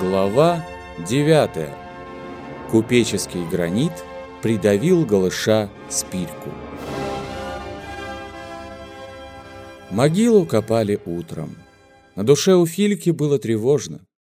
Глава 9. Купеческий гранит придавил голыша спирку. Могилу копали утром. На душе у Фильки было тревожно.